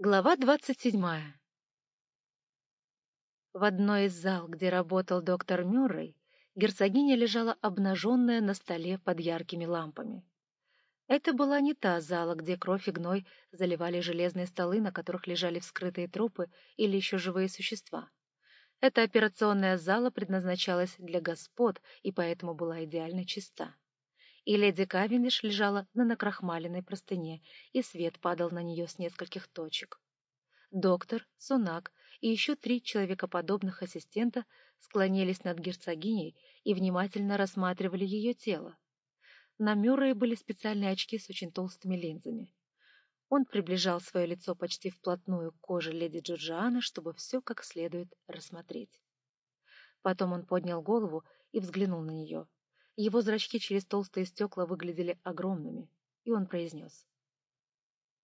Глава двадцать седьмая В одной из зал, где работал доктор Мюррей, герцогиня лежала обнаженная на столе под яркими лампами. Это была не та зала, где кровь и гной заливали железные столы, на которых лежали вскрытые трупы или еще живые существа. Эта операционная зала предназначалась для господ и поэтому была идеально чиста. И леди Кавендиш лежала на накрахмаленной простыне, и свет падал на нее с нескольких точек. Доктор, Сунак и еще три человекоподобных ассистента склонились над герцогиней и внимательно рассматривали ее тело. На Мюррее были специальные очки с очень толстыми линзами. Он приближал свое лицо почти вплотную к коже леди Джорджиана, чтобы все как следует рассмотреть. Потом он поднял голову и взглянул на нее. Его зрачки через толстые стекла выглядели огромными, и он произнес.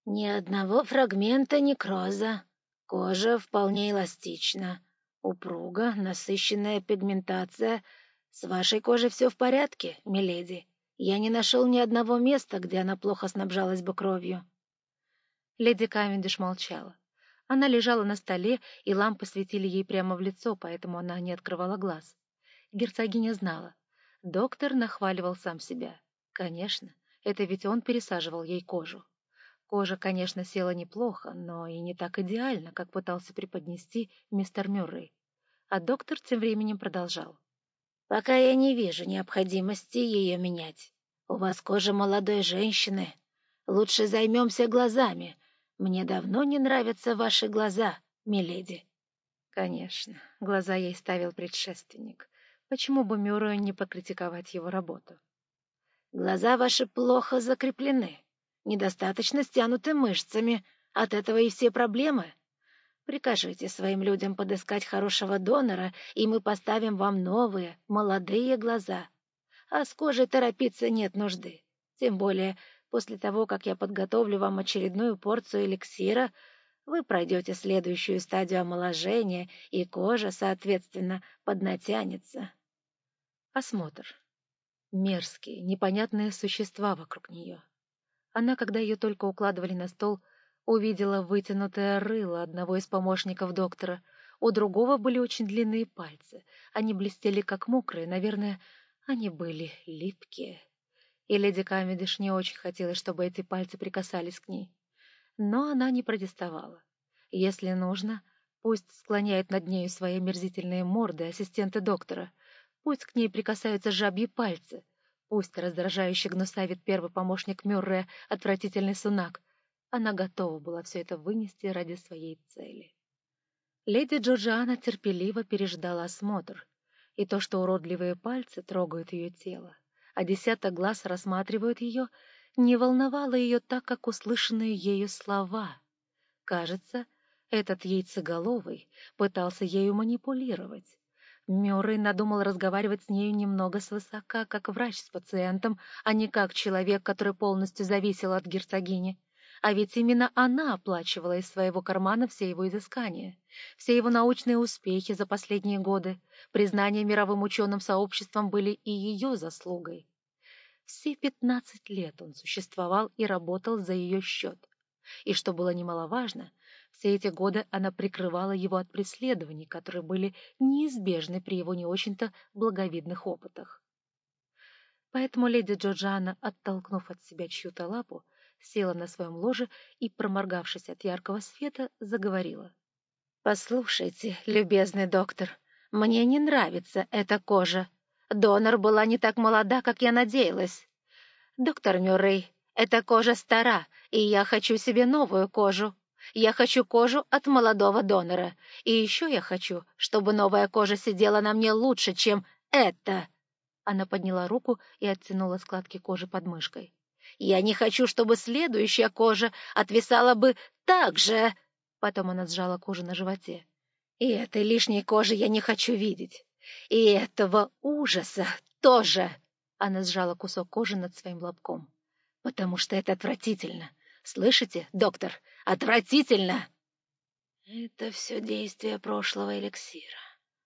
«Ни одного фрагмента некроза. Кожа вполне эластична. Упруга, насыщенная пигментация. С вашей кожей все в порядке, миледи. Я не нашел ни одного места, где она плохо снабжалась бы кровью». Леди Кавендиш молчала. Она лежала на столе, и лампы светили ей прямо в лицо, поэтому она не открывала глаз. Герцогиня знала. Доктор нахваливал сам себя. Конечно, это ведь он пересаживал ей кожу. Кожа, конечно, села неплохо, но и не так идеально, как пытался преподнести мистер Мюррей. А доктор тем временем продолжал. «Пока я не вижу необходимости ее менять. У вас кожа молодой женщины. Лучше займемся глазами. Мне давно не нравятся ваши глаза, миледи». Конечно, глаза ей ставил предшественник. Почему бы Мюррею не покритиковать его работу? «Глаза ваши плохо закреплены, недостаточно стянуты мышцами. От этого и все проблемы. Прикажите своим людям подыскать хорошего донора, и мы поставим вам новые, молодые глаза. А с кожей торопиться нет нужды. Тем более, после того, как я подготовлю вам очередную порцию эликсира, вы пройдете следующую стадию омоложения, и кожа, соответственно, поднатянется. Осмотр. Мерзкие, непонятные существа вокруг нее. Она, когда ее только укладывали на стол, увидела вытянутое рыло одного из помощников доктора. У другого были очень длинные пальцы. Они блестели, как мокрые. Наверное, они были липкие. И леди Камедиш не очень хотелось, чтобы эти пальцы прикасались к ней. Но она не протестовала. Если нужно, пусть склоняют над нею свои мерзительные морды ассистенты доктора. Пусть к ней прикасаются жабьи пальцы. Пусть раздражающе гнусавит первый помощник Мюррея, отвратительный сунак. Она готова была все это вынести ради своей цели. Леди Джорджиана терпеливо переждала осмотр, и то, что уродливые пальцы трогают ее тело, а десяток глаз рассматривают ее, не волновало ее так, как услышанные ею слова. Кажется, этот яйцеголовый пытался ею манипулировать. Мюррей надумал разговаривать с нею немного свысока, как врач с пациентом, а не как человек, который полностью зависел от герцогини. А ведь именно она оплачивала из своего кармана все его изыскания, все его научные успехи за последние годы. Признания мировым ученым сообществом были и ее заслугой. Все пятнадцать лет он существовал и работал за ее счет. И, что было немаловажно, все эти годы она прикрывала его от преследований, которые были неизбежны при его не очень-то благовидных опытах. Поэтому леди Джорджана, оттолкнув от себя чью-то лапу, села на своем ложе и, проморгавшись от яркого света, заговорила. «Послушайте, любезный доктор, мне не нравится эта кожа. Донор была не так молода, как я надеялась. Доктор Мюррей, эта кожа стара, и я хочу себе новую кожу. Я хочу кожу от молодого донора. И еще я хочу, чтобы новая кожа сидела на мне лучше, чем это. Она подняла руку и оттянула складки кожи под мышкой. Я не хочу, чтобы следующая кожа отвисала бы так же. Потом она сжала кожу на животе. И этой лишней кожи я не хочу видеть. И этого ужаса тоже. Она сжала кусок кожи над своим лобком. Потому что это отвратительно. Слышите, доктор? Отвратительно!» Это все действие прошлого эликсира.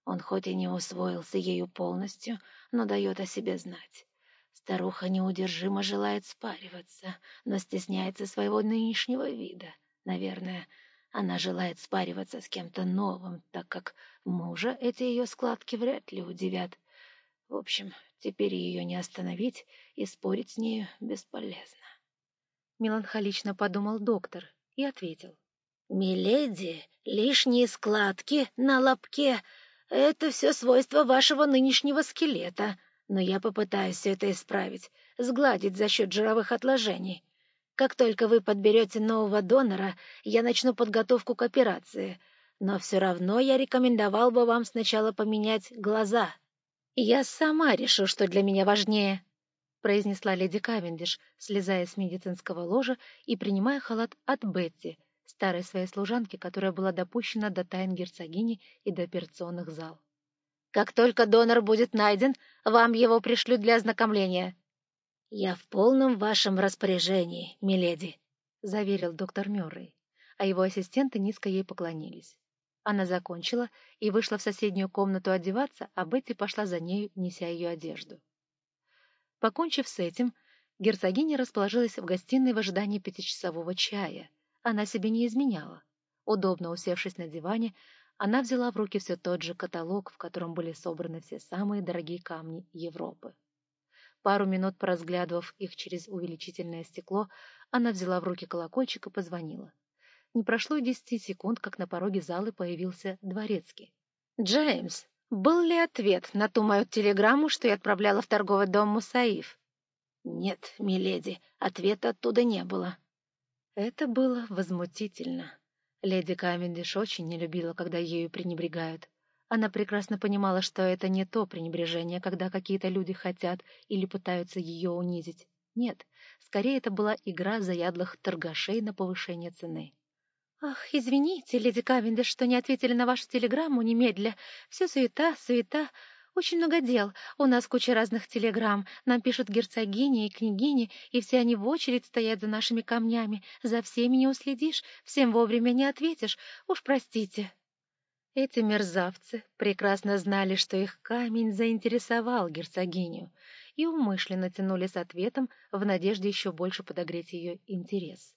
Он хоть и не усвоился ею полностью, но дает о себе знать. Старуха неудержимо желает спариваться, но стесняется своего нынешнего вида. Наверное, Она желает спариваться с кем-то новым, так как мужа эти ее складки вряд ли удивят. В общем, теперь ее не остановить, и спорить с нею бесполезно. Меланхолично подумал доктор и ответил. «Миледи, лишние складки на лобке — это все свойство вашего нынешнего скелета, но я попытаюсь все это исправить, сгладить за счет жировых отложений. Как только вы подберете нового донора, я начну подготовку к операции. Но все равно я рекомендовал бы вам сначала поменять глаза. Я сама решу, что для меня важнее, произнесла леди Кавендиш, слезая с медицинского ложа и принимая халат от Бетти, старой своей служанки, которая была допущена до тайн герцогини и до операционных зал. «Как только донор будет найден, вам его пришлют для ознакомления. «Я в полном вашем распоряжении, миледи», — заверил доктор Мюррей, а его ассистенты низко ей поклонились. Она закончила и вышла в соседнюю комнату одеваться, а Бетти пошла за нею, неся ее одежду. Покончив с этим, герцогиня расположилась в гостиной в ожидании пятичасового чая. Она себе не изменяла. Удобно усевшись на диване, она взяла в руки все тот же каталог, в котором были собраны все самые дорогие камни Европы. Пару минут поразглядывав их через увеличительное стекло, она взяла в руки колокольчик и позвонила. Не прошло и десяти секунд, как на пороге залы появился дворецкий. «Джеймс, был ли ответ на ту мою телеграмму, что я отправляла в торговый дом Мусаиф?» «Нет, миледи, ответа оттуда не было». Это было возмутительно. Леди Камендиш очень не любила, когда ею пренебрегают. Она прекрасно понимала, что это не то пренебрежение, когда какие-то люди хотят или пытаются ее унизить. Нет, скорее это была игра заядлых торгашей на повышение цены. «Ах, извините, леди Кавендиш, что не ответили на вашу телеграмму немедля. Все суета, суета. Очень много дел. У нас куча разных телеграмм. Нам пишут герцогини и княгини, и все они в очередь стоят за нашими камнями. За всеми не уследишь, всем вовремя не ответишь. Уж простите». Эти мерзавцы прекрасно знали, что их камень заинтересовал герцогиню, и умышленно тянули с ответом в надежде еще больше подогреть ее интерес.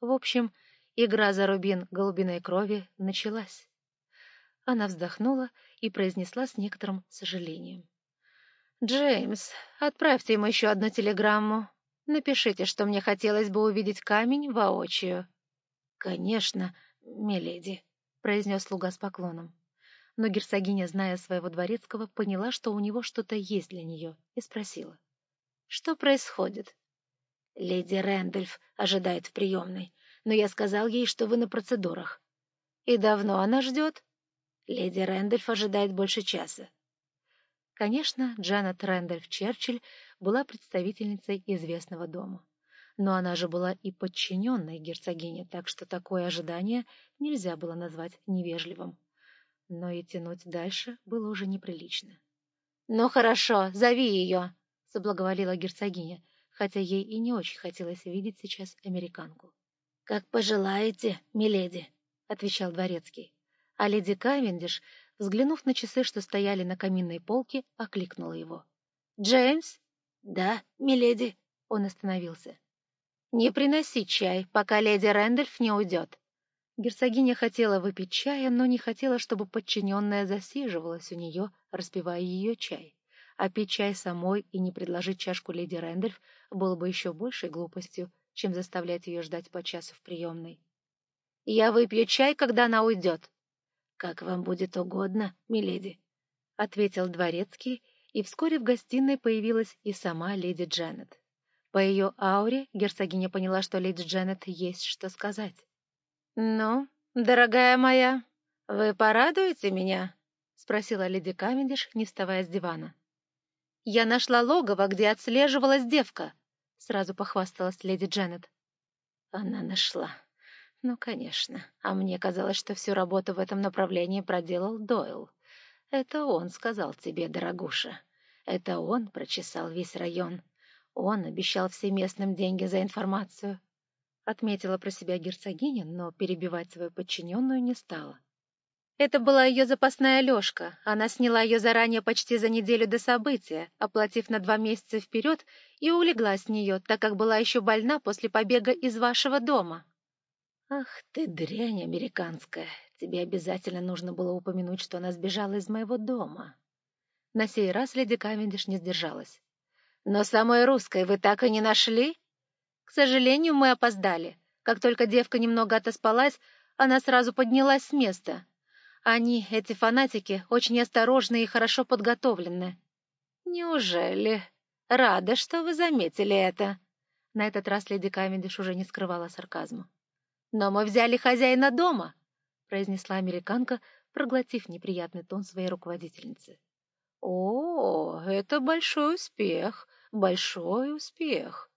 В общем, игра за рубин голубиной крови началась. Она вздохнула и произнесла с некоторым сожалением. «Джеймс, отправьте ему еще одну телеграмму. Напишите, что мне хотелось бы увидеть камень воочию». «Конечно, миледи», произнес слуга с поклоном. Но герцогиня, зная своего дворецкого, поняла, что у него что-то есть для нее, и спросила. — Что происходит? — Леди Рэндольф ожидает в приемной, но я сказал ей, что вы на процедурах. — И давно она ждет? — Леди Рэндольф ожидает больше часа. Конечно, Джанет Рэндольф Черчилль была представительницей известного дома но она же была и подчиненной герцогине, так что такое ожидание нельзя было назвать невежливым. Но и тянуть дальше было уже неприлично. — Ну хорошо, зови ее, — соблаговолила герцогиня, хотя ей и не очень хотелось видеть сейчас американку. — Как пожелаете, миледи, — отвечал дворецкий. А леди Кавендиш, взглянув на часы, что стояли на каминной полке, окликнула его. — Джеймс? — Да, миледи. Он остановился. «Не приноси чай, пока леди Рэндольф не уйдет». Герцогиня хотела выпить чая, но не хотела, чтобы подчиненная засиживалась у нее, распивая ее чай. А пить чай самой и не предложить чашку леди Рэндольф было бы еще большей глупостью, чем заставлять ее ждать по часу в приемной. «Я выпью чай, когда она уйдет». «Как вам будет угодно, миледи», — ответил дворецкий, и вскоре в гостиной появилась и сама леди Дженнет. По ее ауре герцогиня поняла, что леди Дженнет есть что сказать. «Ну, дорогая моя, вы порадуете меня?» — спросила леди Камендиш, не вставая с дивана. «Я нашла логово, где отслеживалась девка», — сразу похвасталась леди Дженнет. «Она нашла. Ну, конечно. А мне казалось, что всю работу в этом направлении проделал Дойл. Это он сказал тебе, дорогуша. Это он прочесал весь район. Он обещал всем местным деньги за информацию. Отметила про себя герцогиня, но перебивать свою подчиненную не стала. Это была ее запасная лёжка. Она сняла ее заранее почти за неделю до события, оплатив на два месяца вперед, и улегла с нее, так как была еще больна после побега из вашего дома. Ах ты дрянь американская! Тебе обязательно нужно было упомянуть, что она сбежала из моего дома. На сей раз леди Кавендиш не сдержалась. Но самой русской вы так и не нашли? К сожалению, мы опоздали. Как только девка немного отоспалась, она сразу поднялась с места. Они, эти фанатики, очень осторожные и хорошо подготовлены. Неужели? Рада, что вы заметили это. На этот раз леди Кавендиш уже не скрывала сарказма. «Но мы взяли хозяина дома», — произнесла американка, проглотив неприятный тон своей руководительницы. «О, это большой успех, большой успех!»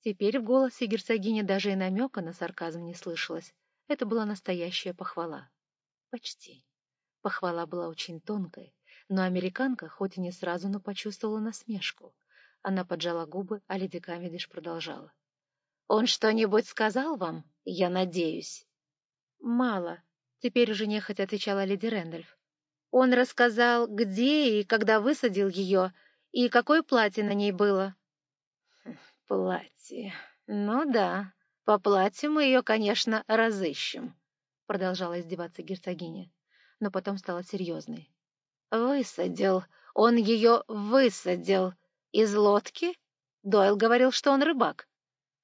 Теперь в голосе герцогини даже и намека на сарказм не слышалось. Это была настоящая похвала. Почти. Похвала была очень тонкой, но американка, хоть и не сразу, но почувствовала насмешку. Она поджала губы, а леди Камедиш продолжала. «Он что-нибудь сказал вам, я надеюсь?» «Мало», — теперь уже нехотя отвечала леди Рэндольф. «Он рассказал, где и когда высадил ее, и какое платье на ней было». «Хм, «Платье. Ну да, по платью мы ее, конечно, разыщем», — продолжала издеваться герцогиня, но потом стала серьезной. «Высадил. Он ее высадил. «Из лодки?» Дойл говорил, что он рыбак.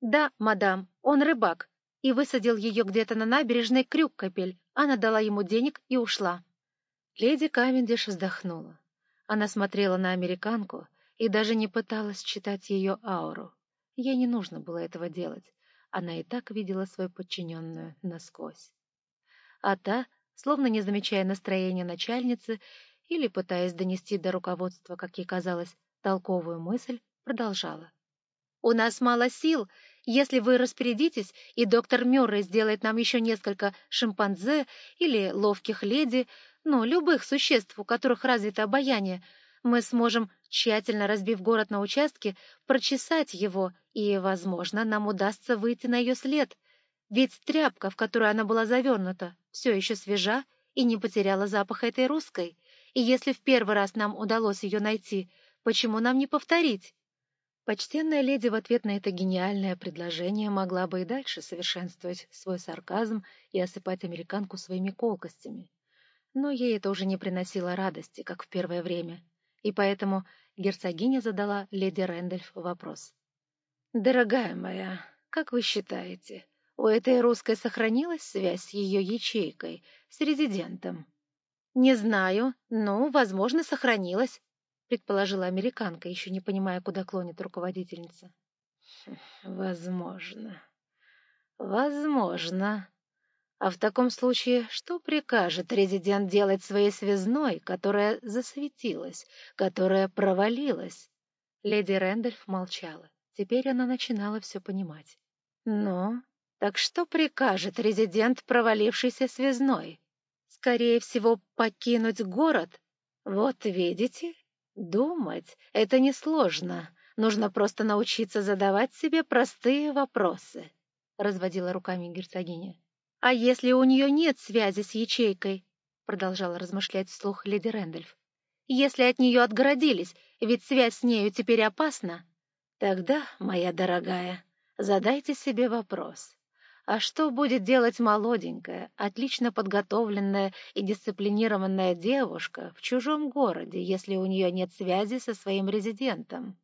«Да, мадам, он рыбак, и высадил ее где-то на набережной Крюк-капель. Она дала ему денег и ушла». Леди Кавендиш вздохнула. Она смотрела на американку и даже не пыталась читать ее ауру. Ей не нужно было этого делать. Она и так видела свою подчиненную насквозь. А та, словно не замечая настроения начальницы или пытаясь донести до руководства, как ей казалось, толковую мысль, продолжала. «У нас мало сил. Если вы распорядитесь, и доктор Мюррей сделает нам еще несколько шимпанзе или ловких леди, ну, любых существ, у которых развито обаяние, мы сможем, тщательно разбив город на участки, прочесать его, и, возможно, нам удастся выйти на ее след. Ведь тряпка, в которую она была завернута, все еще свежа и не потеряла запаха этой русской. И если в первый раз нам удалось ее найти, Почему нам не повторить? Почтенная леди в ответ на это гениальное предложение могла бы и дальше совершенствовать свой сарказм и осыпать американку своими колкостями. Но ей это уже не приносило радости, как в первое время, и поэтому герцогиня задала леди Рэндольф вопрос. «Дорогая моя, как вы считаете, у этой русской сохранилась связь с ее ячейкой, с резидентом?» «Не знаю, но, возможно, сохранилась предположила американка, еще не понимая, куда клонит руководительница. «Возможно. Возможно. А в таком случае что прикажет резидент делать своей связной, которая засветилась, которая провалилась?» Леди Рэндольф молчала. Теперь она начинала все понимать. «Ну, так что прикажет резидент провалившейся связной? Скорее всего, покинуть город? Вот видите, Думать — это несложно. Нужно просто научиться задавать себе простые вопросы, — разводила руками герцогиня. — А если у нее нет связи с ячейкой? — продолжала размышлять вслух леди Рэндольф. — Если от нее отгородились, ведь связь с нею теперь опасна. Тогда, моя дорогая, задайте себе вопрос. А что будет делать молоденькая, отлично подготовленная и дисциплинированная девушка в чужом городе, если у нее нет связи со своим резидентом?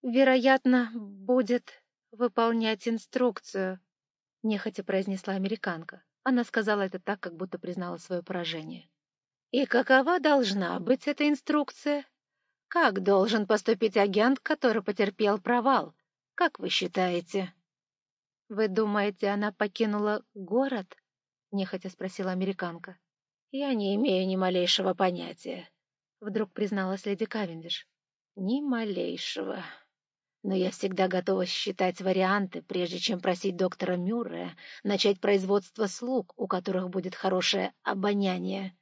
«Вероятно, будет выполнять инструкцию», — нехотя произнесла американка. Она сказала это так, как будто признала свое поражение. «И какова должна быть эта инструкция? Как должен поступить агент, который потерпел провал? Как вы считаете?» «Вы думаете, она покинула город?» — нехотя спросила американка. «Я не имею ни малейшего понятия», — вдруг призналась леди Кавендиш. «Ни малейшего. Но я всегда готова считать варианты, прежде чем просить доктора Мюррея начать производство слуг, у которых будет хорошее обоняние.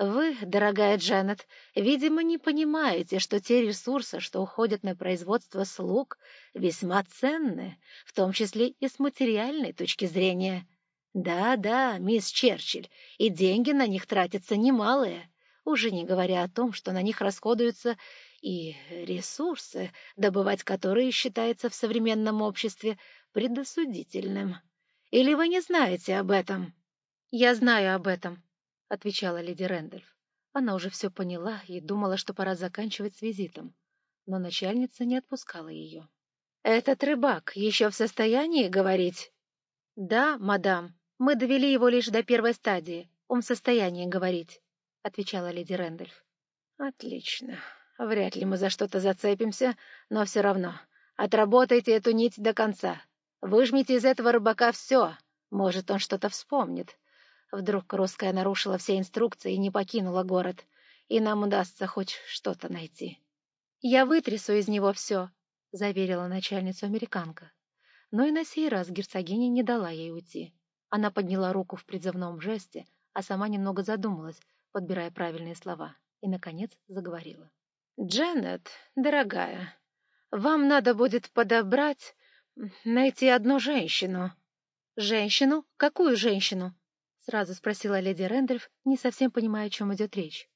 Вы, дорогая Джанет, видимо, не понимаете, что те ресурсы, что уходят на производство слуг, весьма ценны, в том числе и с материальной точки зрения. Да-да, мисс Черчилль, и деньги на них тратятся немалые, уже не говоря о том, что на них расходуются и ресурсы, добывать которые считается в современном обществе предосудительным. Или вы не знаете об этом?» «Я знаю об этом», — отвечала леди Рэндольф. Она уже все поняла и думала, что пора заканчивать с визитом, но начальница не отпускала ее. «Этот рыбак еще в состоянии говорить?» «Да, мадам, мы довели его лишь до первой стадии. Он в состоянии говорить», — отвечала леди Рэндольф. «Отлично. Вряд ли мы за что-то зацепимся, но все равно. Отработайте эту нить до конца. Выжмите из этого рыбака все. Может, он что-то вспомнит. Вдруг русская нарушила все инструкции и не покинула город, и нам удастся хоть что-то найти». «Я вытрясу из него все», — заверила начальницу американка. Но и на сей раз герцогиня не дала ей уйти. Она подняла руку в призывном жесте, а сама немного задумалась, подбирая правильные слова, и, наконец, заговорила. «Дженнет, дорогая, вам надо будет подобрать, найти одну женщину». «Женщину? Какую женщину?» — сразу спросила леди Рэндольф, не совсем понимая, о чем идет речь.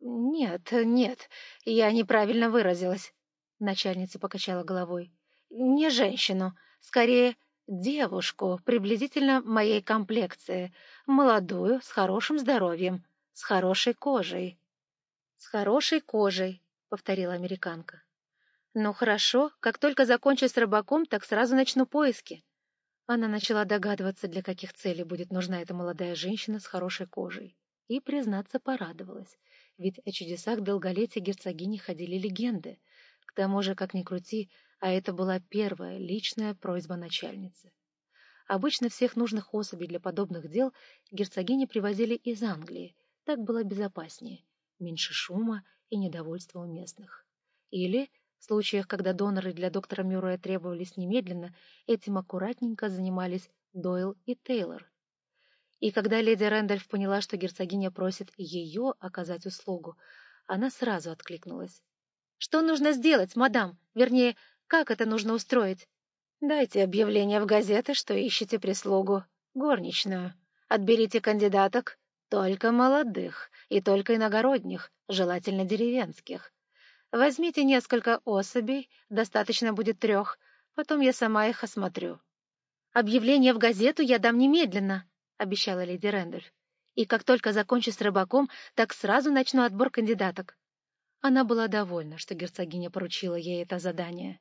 «Нет, нет, я неправильно выразилась», — начальница покачала головой. «Не женщину, скорее девушку, приблизительно моей комплекции, молодую, с хорошим здоровьем, с хорошей кожей». «С хорошей кожей», — повторила американка. «Ну хорошо, как только закончу с рыбаком, так сразу начну поиски». Она начала догадываться, для каких целей будет нужна эта молодая женщина с хорошей кожей. И, признаться, порадовалась ведь о чудесах долголетия герцогини ходили легенды. К тому же, как ни крути, а это была первая личная просьба начальницы. Обычно всех нужных особей для подобных дел герцогини привозили из Англии, так было безопаснее, меньше шума и недовольства у местных. Или, в случаях, когда доноры для доктора Мюррея требовались немедленно, этим аккуратненько занимались Дойл и Тейлор, и когда леди Рэндольф поняла, что герцогиня просит ее оказать услугу, она сразу откликнулась. «Что нужно сделать, мадам? Вернее, как это нужно устроить?» «Дайте объявление в газеты, что ищете прислугу. Горничную. Отберите кандидаток, только молодых и только иногородних, желательно деревенских. Возьмите несколько особей, достаточно будет трех, потом я сама их осмотрю». «Объявление в газету я дам немедленно», обещала леди Рэндольф. «И как только закончу с рыбаком, так сразу начну отбор кандидаток». Она была довольна, что герцогиня поручила ей это задание.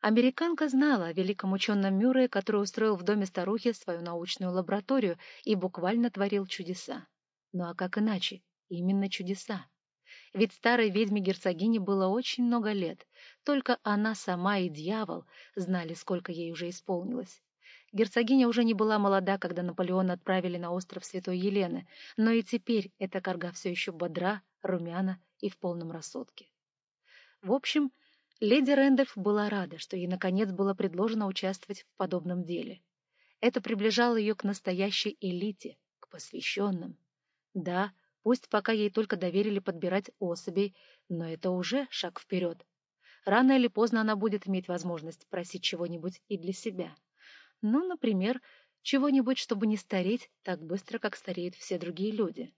Американка знала о великом ученом Мюррее, который устроил в доме старухи свою научную лабораторию и буквально творил чудеса. Ну а как иначе? Именно чудеса. Ведь старой ведьме герцогине было очень много лет. Только она сама и дьявол знали, сколько ей уже исполнилось. Герцогиня уже не была молода, когда Наполеон отправили на остров Святой Елены, но и теперь эта корга все еще бодра, румяна и в полном рассудке. В общем, леди Рэндольф была рада, что ей наконец было предложено участвовать в подобном деле. Это приближало ее к настоящей элите, к посвященным. Да, пусть пока ей только доверили подбирать особей, но это уже шаг вперед. Рано или поздно она будет иметь возможность просить чего-нибудь и для себя. Ну, например, чего-нибудь, чтобы не стареть так быстро, как стареют все другие люди.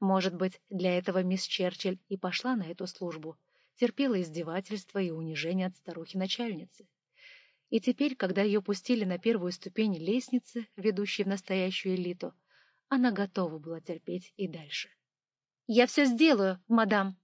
Может быть, для этого мисс Черчилль и пошла на эту службу, терпела издевательства и унижения от старухи-начальницы. И теперь, когда ее пустили на первую ступень лестницы, ведущей в настоящую элиту, она готова была терпеть и дальше. «Я все сделаю, мадам»,